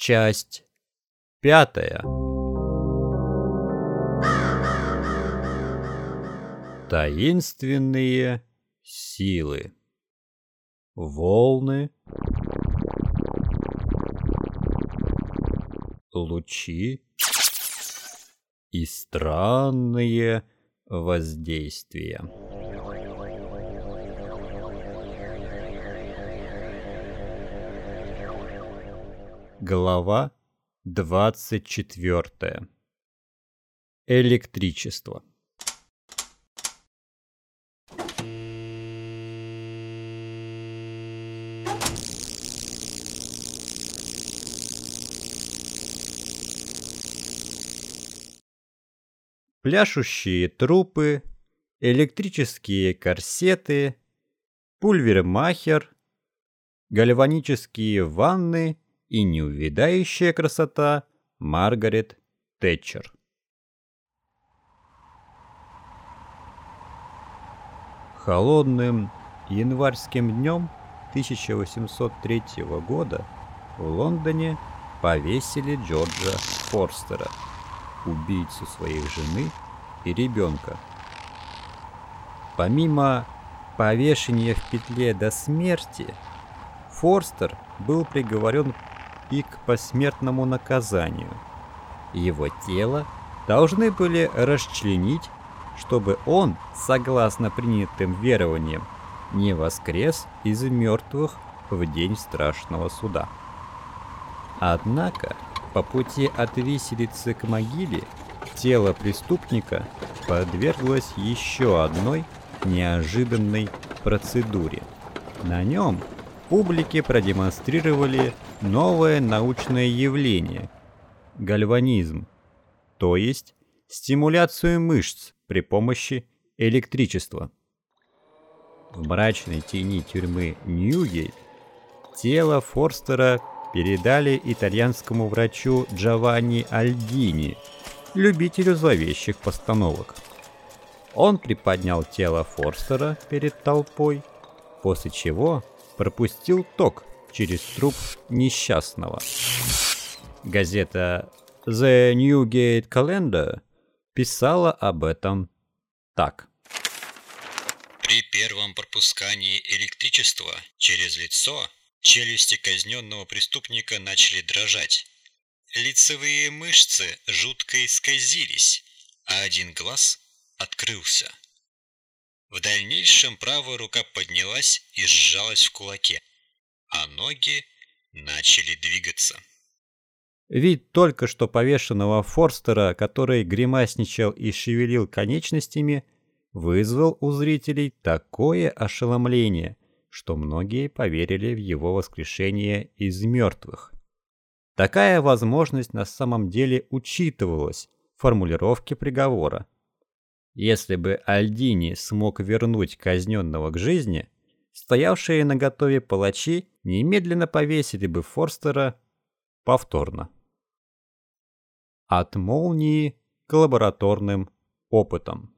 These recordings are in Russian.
Часть пятая. Таинственные силы. Волны. Лучи. И странные воздействия. Глава 24. Электричество. Пляшущие трупы, электрические корсеты, пульвермахер, гальванические ванны и неувядающая красота Маргарет Тэтчер. Холодным январским днем 1803 года в Лондоне повесили Джорджа Форстера, убийцу своей жены и ребенка. Помимо повешения в петле до смерти, Форстер был приговорен и к посмертному наказанию. Его тело должны были расчленить, чтобы он, согласно принятым верованиям, не воскрес из мертвых в день страшного суда. Однако, по пути от виселицы к могиле, тело преступника подверглось еще одной неожиданной процедуре. На нем публике продемонстрировали новое научное явление – гальванизм, то есть стимуляцию мышц при помощи электричества. В мрачной тени тюрьмы Ньюгейт тело Форстера передали итальянскому врачу Джованни Альдини, любителю зловещих постановок. Он приподнял тело Форстера перед толпой, после чего пропустил ток через труп несчастного. Газета The Newgate Calendar писала об этом так. При первом пропускании электричества через лицо челюсти казненного преступника начали дрожать. Лицевые мышцы жутко исказились, а один глаз открылся. В дальнейшем правая рука поднялась и сжалась в кулаке а ноги начали двигаться. Вид только что повешенного Форстера, который гримасничал и шевелил конечностями, вызвал у зрителей такое ошеломление, что многие поверили в его воскрешение из мертвых. Такая возможность на самом деле учитывалась в формулировке приговора. Если бы Альдини смог вернуть казненного к жизни – стоявшие на готове палачи немедленно повесили бы Форстера повторно. От молнии к лабораторным опытам.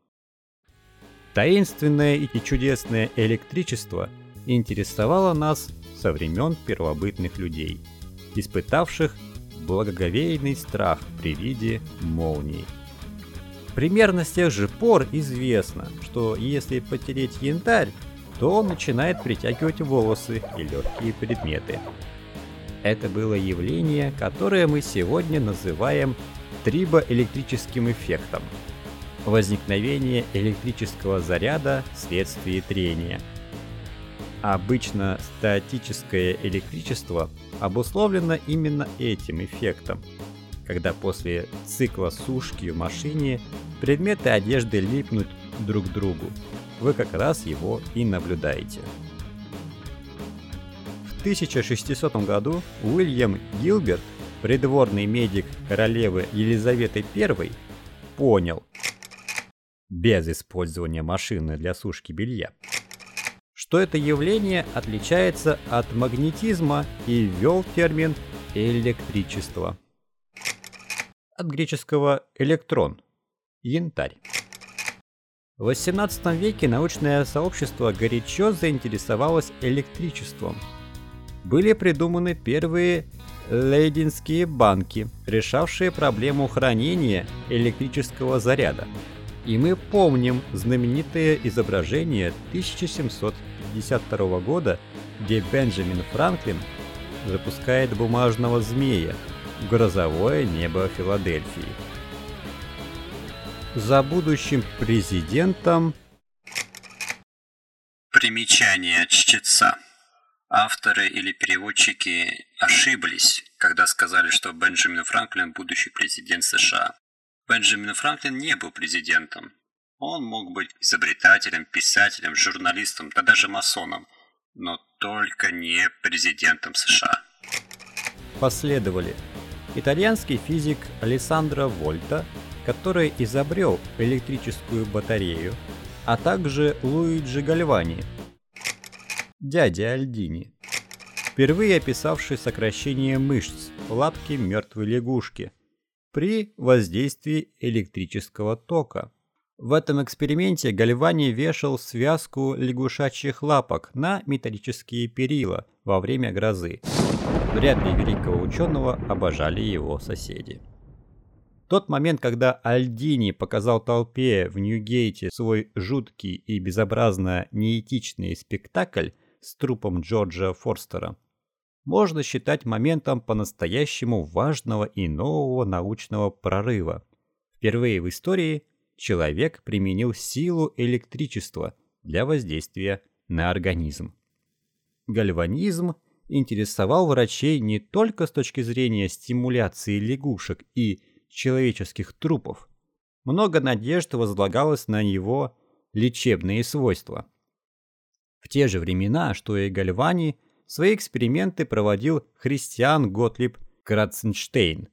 Таинственное и чудесное электричество интересовало нас со времен первобытных людей, испытавших благоговейный страх при виде молнии. Примерно с тех же пор известно, что если потереть янтарь, то он начинает притягивать волосы и легкие предметы. Это было явление, которое мы сегодня называем трибоэлектрическим эффектом. Возникновение электрического заряда вследствие трения. Обычно статическое электричество обусловлено именно этим эффектом, когда после цикла сушки в машине предметы одежды липнут друг к другу, вы как раз его и наблюдаете. В 1600 году Уильям Гилберт, придворный медик королевы Елизаветы I, понял, без использования машины для сушки белья, что это явление отличается от магнетизма и ввел термин электричество. От греческого электрон – янтарь. В XVIII веке научное сообщество горячо заинтересовалось электричеством. Были придуманы первые лейдинские банки, решавшие проблему хранения электрического заряда. И мы помним знаменитое изображение 1752 года, где Бенджамин Франклин запускает бумажного змея в грозовое небо Филадельфии. За будущим президентом Примечание чтеца. Авторы или переводчики ошиблись, когда сказали, что Бенджамин Франклин – будущий президент США. Бенджамин Франклин не был президентом. Он мог быть изобретателем, писателем, журналистом, да даже масоном, но только не президентом США. Последовали итальянский физик Алессандро Вольта, который изобрел электрическую батарею, а также Луиджи Гальвани, дядя Альдини, впервые описавший сокращение мышц лапки мертвой лягушки при воздействии электрического тока. В этом эксперименте Гальвани вешал связку лягушачьих лапок на металлические перила во время грозы. Вряд ли великого ученого обожали его соседи. Тот момент, когда Альдини показал толпе в Ньюгейте свой жуткий и безобразно неэтичный спектакль с трупом Джорджа Форстера, можно считать моментом по-настоящему важного и нового научного прорыва. Впервые в истории человек применил силу электричества для воздействия на организм. Гальванизм интересовал врачей не только с точки зрения стимуляции лягушек и человеческих трупов. Много надежд возлагалось на его лечебные свойства. В те же времена, что и Гальвани, свои эксперименты проводил христиан Готлиб Кратценштейн.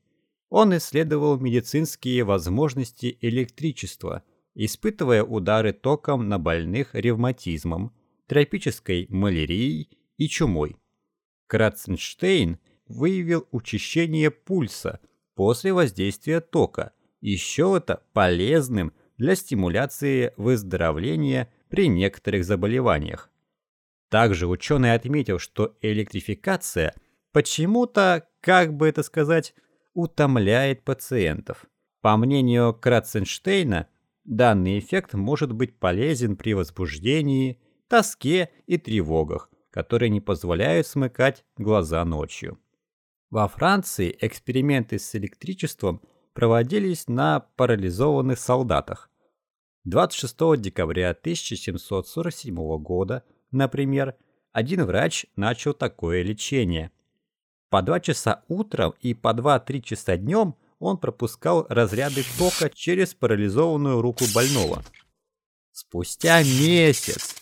Он исследовал медицинские возможности электричества, испытывая удары током на больных ревматизмом, тропической малярией и чумой. Кратценштейн выявил учащение пульса – после воздействия тока и это полезным для стимуляции выздоровления при некоторых заболеваниях. Также ученый отметил, что электрификация почему-то, как бы это сказать, утомляет пациентов. По мнению Кратценштейна, данный эффект может быть полезен при возбуждении, тоске и тревогах, которые не позволяют смыкать глаза ночью. Во Франции эксперименты с электричеством проводились на парализованных солдатах. 26 декабря 1747 года, например, один врач начал такое лечение. По 2 часа утром и по 2-3 часа днем он пропускал разряды тока через парализованную руку больного. Спустя месяц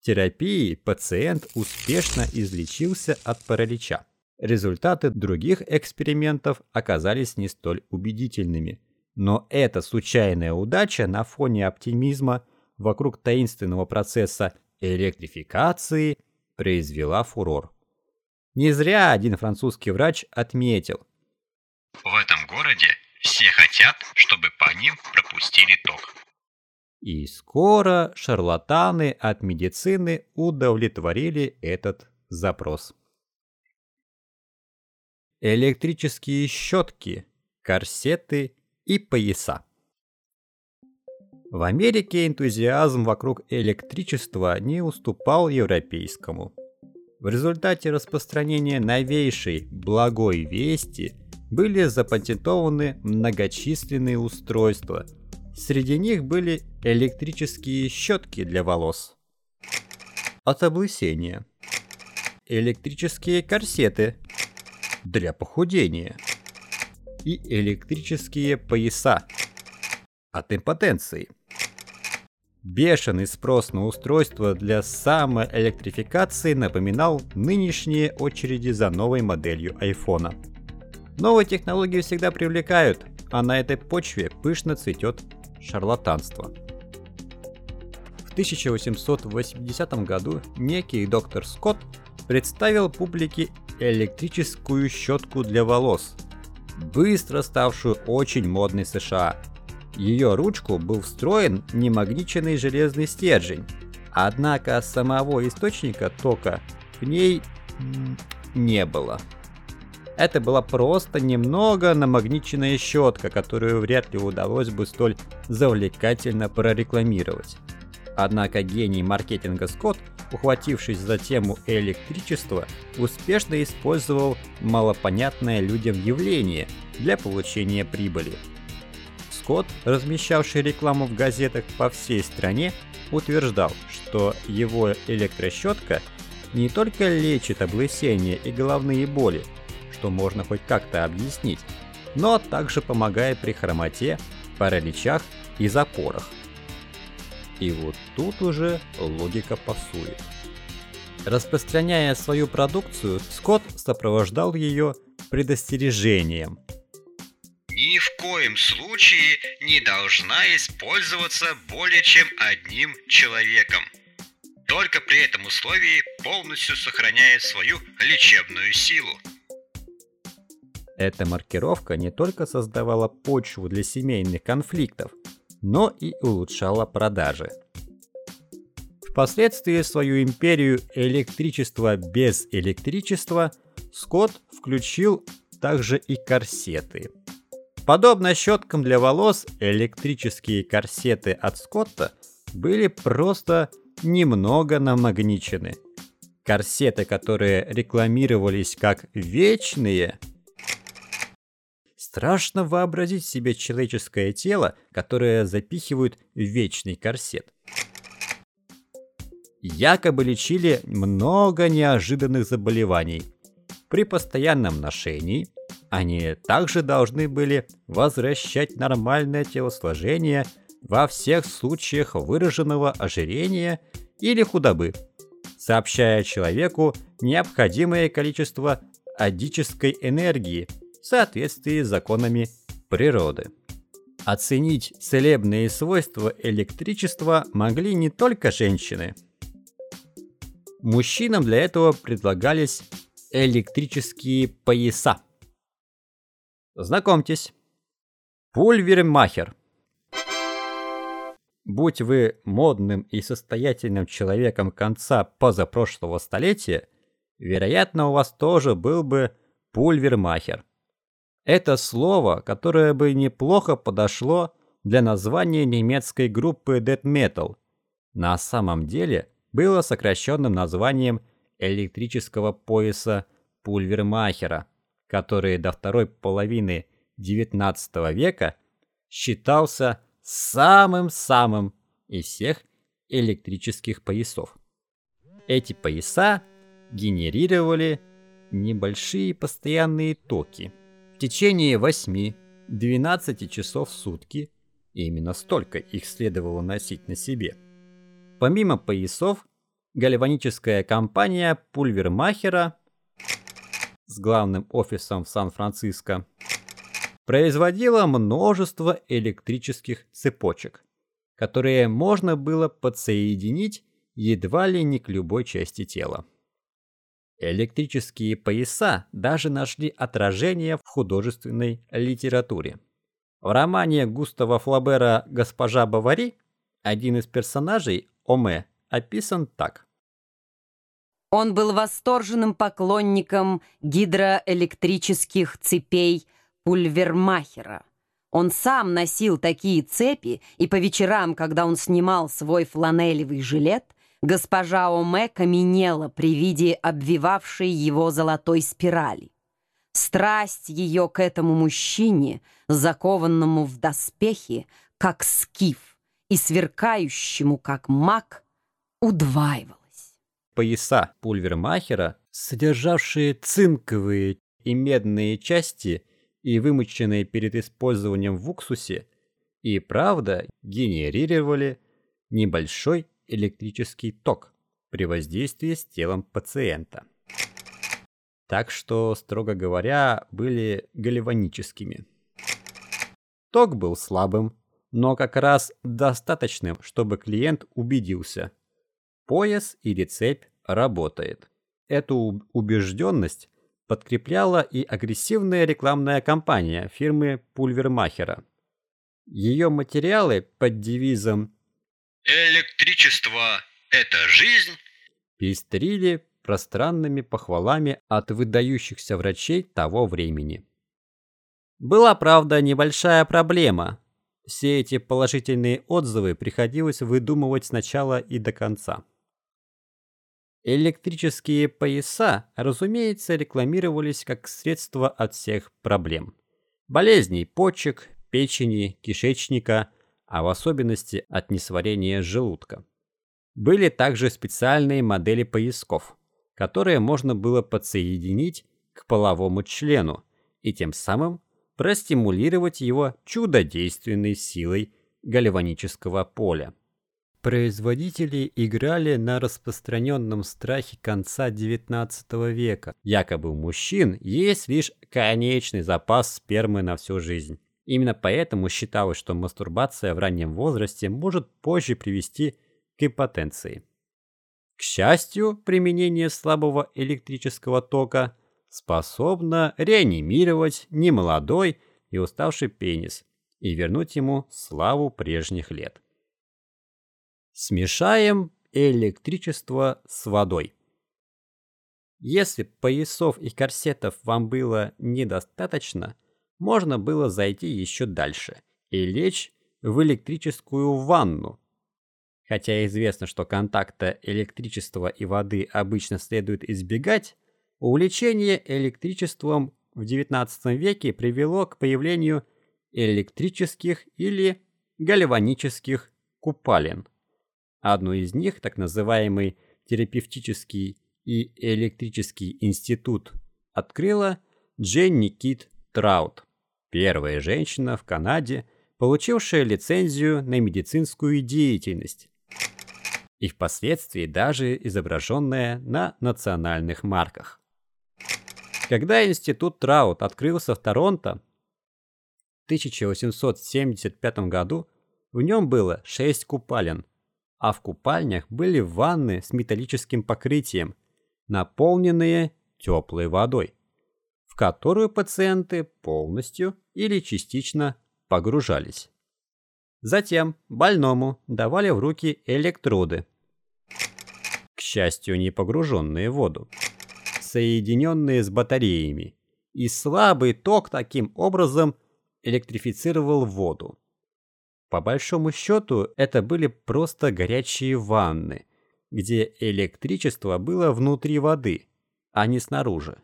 терапии пациент успешно излечился от паралича. Результаты других экспериментов оказались не столь убедительными. Но эта случайная удача на фоне оптимизма вокруг таинственного процесса электрификации произвела фурор. Не зря один французский врач отметил. В этом городе все хотят, чтобы по ним пропустили ток. И скоро шарлатаны от медицины удовлетворили этот запрос электрические щетки, корсеты и пояса. В Америке энтузиазм вокруг электричества не уступал европейскому. В результате распространения новейшей благой вести были запатентованы многочисленные устройства. Среди них были электрические щетки для волос от облысения, электрические корсеты для похудения и электрические пояса от импотенции. Бешеный спрос на устройство для самоэлектрификации напоминал нынешние очереди за новой моделью айфона. Новые технологии всегда привлекают, а на этой почве пышно цветет шарлатанство. В 1880 году некий доктор Скотт представил публике электрическую щетку для волос, быстро ставшую очень модной в США. Ее ручку был встроен немагниченный железный стержень, однако самого источника тока в ней не было. Это была просто немного намагниченная щетка, которую вряд ли удалось бы столь завлекательно прорекламировать. Однако гений маркетинга Скотт, ухватившись за тему электричества, успешно использовал малопонятное людям явление для получения прибыли. Скотт, размещавший рекламу в газетах по всей стране, утверждал, что его электрощетка не только лечит облысение и головные боли, что можно хоть как-то объяснить, но также помогает при хромоте, параличах и запорах. И вот тут уже логика пасует. Распространяя свою продукцию, Скотт сопровождал ее предостережением. Ни в коем случае не должна использоваться более чем одним человеком. Только при этом условии полностью сохраняет свою лечебную силу. Эта маркировка не только создавала почву для семейных конфликтов, но и улучшала продажи. Впоследствии свою империю электричества без электричества Скотт включил также и корсеты. Подобно щеткам для волос, электрические корсеты от Скотта были просто немного намагничены. Корсеты, которые рекламировались как вечные, Страшно вообразить себе человеческое тело, которое запихивают в вечный корсет. Якобы лечили много неожиданных заболеваний. При постоянном ношении они также должны были возвращать нормальное телосложение во всех случаях выраженного ожирения или худобы, сообщая человеку необходимое количество адической энергии – соответствии с законами природы. Оценить целебные свойства электричества могли не только женщины. Мужчинам для этого предлагались электрические пояса. Знакомьтесь, пульвермахер. Будь вы модным и состоятельным человеком конца позапрошлого столетия, вероятно, у вас тоже был бы пульвермахер. Это слово, которое бы неплохо подошло для названия немецкой группы Death Metal, на самом деле было сокращенным названием электрического пояса Пульвермахера, который до второй половины XIX века считался самым-самым из всех электрических поясов. Эти пояса генерировали небольшие постоянные токи – в течение 8-12 часов в сутки, именно столько их следовало носить на себе. Помимо поясов, гальваническая компания Пульвермахера с главным офисом в Сан-Франциско производила множество электрических цепочек, которые можно было подсоединить едва ли не к любой части тела. Электрические пояса даже нашли отражение в художественной литературе. В романе Густава Флабера «Госпожа Бавари» один из персонажей, Оме, описан так. Он был восторженным поклонником гидроэлектрических цепей Пульвермахера. Он сам носил такие цепи, и по вечерам, когда он снимал свой фланелевый жилет, Госпожа Оме каменела при виде обвивавшей его золотой спирали. Страсть ее к этому мужчине, закованному в доспехи, как скиф, и сверкающему, как маг, удваивалась. Пояса пульвермахера, содержавшие цинковые и медные части и вымоченные перед использованием в уксусе, и правда генерировали небольшой электрический ток при воздействии с телом пациента. Так что, строго говоря, были гальваническими. Ток был слабым, но как раз достаточным, чтобы клиент убедился. Пояс или цепь работает. Эту убежденность подкрепляла и агрессивная рекламная кампания фирмы Пульвермахера. Ее материалы под девизом Электричество – это жизнь. Пестрили пространными похвалами от выдающихся врачей того времени. Была, правда, небольшая проблема. Все эти положительные отзывы приходилось выдумывать сначала и до конца. Электрические пояса, разумеется, рекламировались как средство от всех проблем. Болезней почек, печени, кишечника, а в особенности от несварения желудка. Были также специальные модели поясков, которые можно было подсоединить к половому члену и тем самым простимулировать его чудодейственной силой гальванического поля. Производители играли на распространенном страхе конца XIX века. Якобы у мужчин есть лишь конечный запас спермы на всю жизнь. Именно поэтому считалось, что мастурбация в раннем возрасте может позже привести к импотенции. К счастью, применение слабого электрического тока способно реанимировать немолодой и уставший пенис и вернуть ему славу прежних лет. Смешаем электричество с водой. Если поясов и корсетов вам было недостаточно, можно было зайти еще дальше и лечь в электрическую ванну. Хотя известно, что контакта электричества и воды обычно следует избегать, увлечение электричеством в XIX веке привело к появлению электрических или гальванических купалин. Одну из них, так называемый терапевтический и электрический институт, открыла Дженни Кит Траут, первая женщина в Канаде, получившая лицензию на медицинскую деятельность и впоследствии даже изображенная на национальных марках. Когда институт Траут открылся в Торонто в 1875 году, в нем было 6 купалин – а в купальнях были ванны с металлическим покрытием, наполненные теплой водой, в которую пациенты полностью или частично погружались. Затем больному давали в руки электроды, к счастью, не погруженные в воду, соединенные с батареями, и слабый ток таким образом электрифицировал воду. По большому счету, это были просто горячие ванны, где электричество было внутри воды, а не снаружи.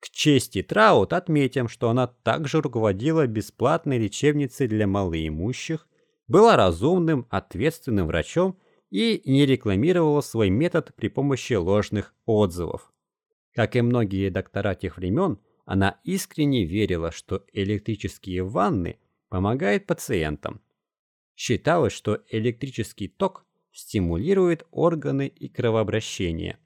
К чести Траут отметим, что она также руководила бесплатной лечебницей для малоимущих, была разумным, ответственным врачом и не рекламировала свой метод при помощи ложных отзывов. Как и многие доктора тех времен, она искренне верила, что электрические ванны помогает пациентам. Считалось, что электрический ток стимулирует органы и кровообращение,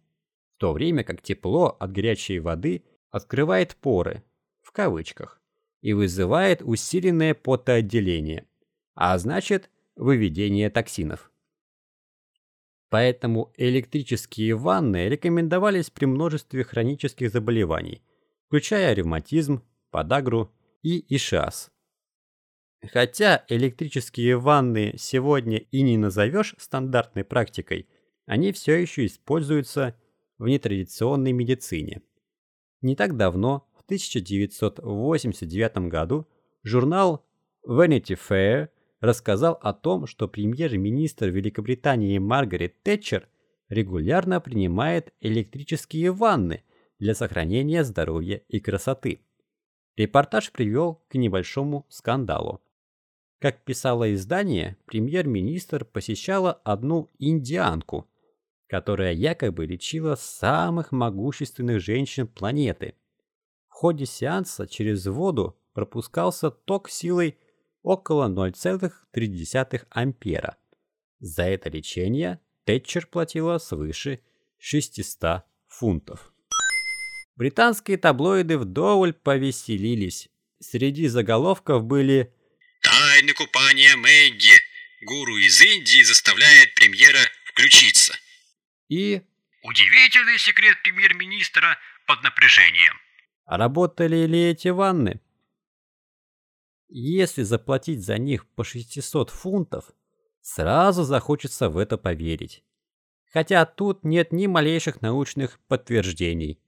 в то время как тепло от горячей воды открывает поры, в кавычках, и вызывает усиленное потоотделение, а значит выведение токсинов. Поэтому электрические ванны рекомендовались при множестве хронических заболеваний, включая ревматизм, подагру и ишиаз. Хотя электрические ванны сегодня и не назовешь стандартной практикой, они все еще используются в нетрадиционной медицине. Не так давно, в 1989 году, журнал Vanity Fair рассказал о том, что премьер-министр Великобритании Маргарет Тэтчер регулярно принимает электрические ванны для сохранения здоровья и красоты. Репортаж привел к небольшому скандалу. Как писало издание, премьер-министр посещала одну индианку, которая якобы лечила самых могущественных женщин планеты. В ходе сеанса через воду пропускался ток силой около 0,3 ампера. За это лечение Тэтчер платила свыше 600 фунтов. Британские таблоиды вдоволь повеселились. Среди заголовков были Тайны купания Мэгги. Гуру из Индии заставляет премьера включиться. И Удивительный секрет премьер-министра под напряжением. работали ли эти ванны? Если заплатить за них по 600 фунтов, сразу захочется в это поверить. Хотя тут нет ни малейших научных подтверждений.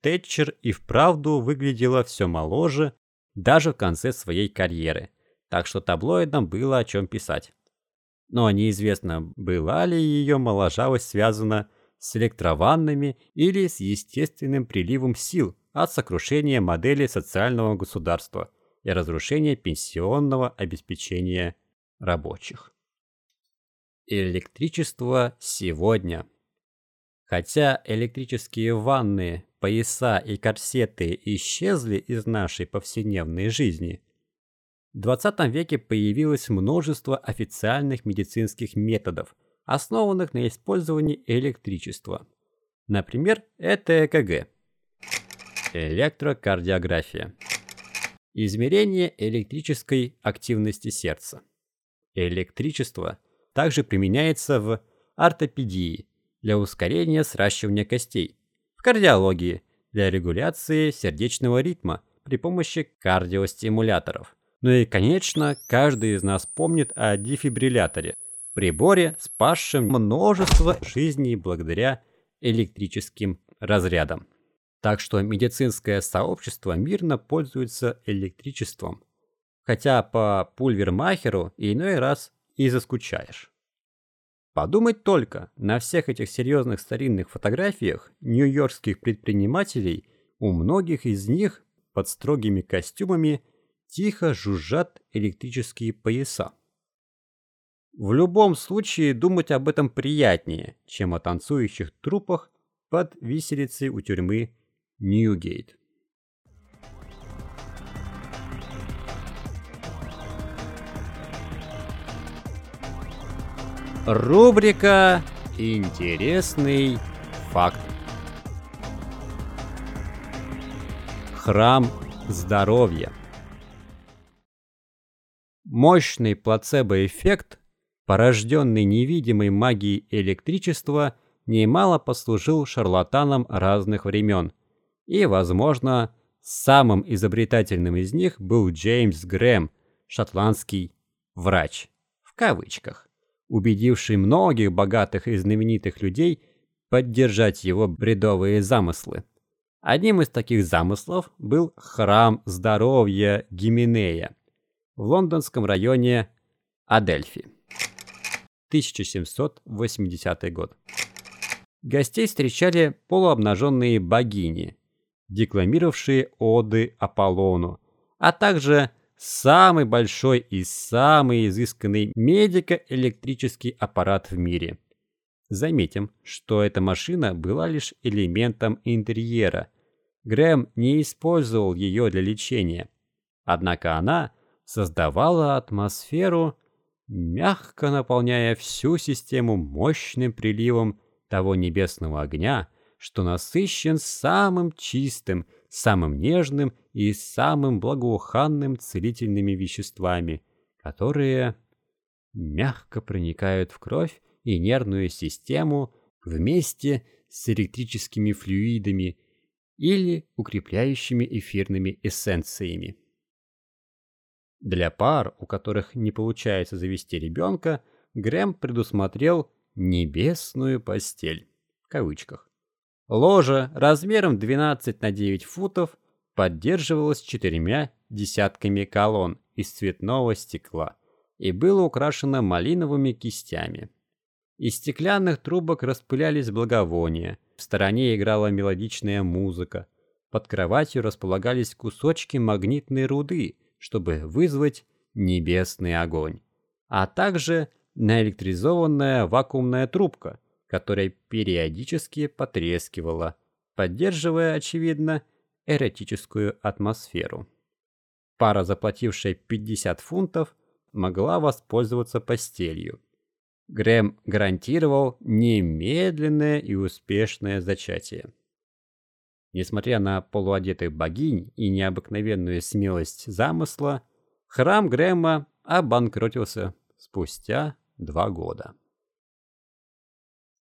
Тэтчер и вправду выглядела все моложе, даже в конце своей карьеры, так что таблоидам было о чем писать. Но неизвестно, была ли ее моложавость связана с электрованными или с естественным приливом сил от сокрушения модели социального государства и разрушения пенсионного обеспечения рабочих. Электричество сегодня. Хотя электрические ванны, пояса и корсеты исчезли из нашей повседневной жизни, в 20 веке появилось множество официальных медицинских методов, основанных на использовании электричества. Например, это ЭКГ. Электрокардиография. Измерение электрической активности сердца. Электричество также применяется в ортопедии для ускорения сращивания костей, в кардиологии для регуляции сердечного ритма при помощи кардиостимуляторов, ну и, конечно, каждый из нас помнит о дефибрилляторе, приборе, спасшем множество жизней благодаря электрическим разрядам. Так что медицинское сообщество мирно пользуется электричеством. Хотя по пульвермахеру иной раз и заскучаешь. Подумать только, на всех этих серьезных старинных фотографиях нью-йоркских предпринимателей у многих из них под строгими костюмами – тихо жужжат электрические пояса. В любом случае думать об этом приятнее, чем о танцующих трупах под виселицей у тюрьмы Ньюгейт. Рубрика «Интересный факт». Храм здоровья. Мощный плацебо-эффект, порожденный невидимой магией электричества, немало послужил шарлатанам разных времен. И, возможно, самым изобретательным из них был Джеймс Грэм, шотландский «врач», в кавычках, убедивший многих богатых и знаменитых людей поддержать его бредовые замыслы. Одним из таких замыслов был храм здоровья Гименея, в лондонском районе Адельфи. 1780 год. Гостей встречали полуобнаженные богини, декламировавшие оды Аполлону, а также самый большой и самый изысканный медико-электрический аппарат в мире. Заметим, что эта машина была лишь элементом интерьера. Грэм не использовал ее для лечения. Однако она создавала атмосферу, мягко наполняя всю систему мощным приливом того небесного огня, что насыщен самым чистым, самым нежным и самым благоуханным целительными веществами, которые мягко проникают в кровь и нервную систему вместе с электрическими флюидами или укрепляющими эфирными эссенциями. Для пар, у которых не получается завести ребенка, Грэм предусмотрел «небесную постель» в кавычках. Ложа размером 12 на 9 футов поддерживалась четырьмя десятками колонн из цветного стекла и было украшено малиновыми кистями. Из стеклянных трубок распылялись благовония, в стороне играла мелодичная музыка, под кроватью располагались кусочки магнитной руды – чтобы вызвать небесный огонь, а также наэлектризованная вакуумная трубка, которая периодически потрескивала, поддерживая, очевидно, эротическую атмосферу. Пара, заплатившая 50 фунтов, могла воспользоваться постелью. Грэм гарантировал немедленное и успешное зачатие. Несмотря на полуодетых богинь и необыкновенную смелость замысла, храм Грэма обанкротился спустя два года.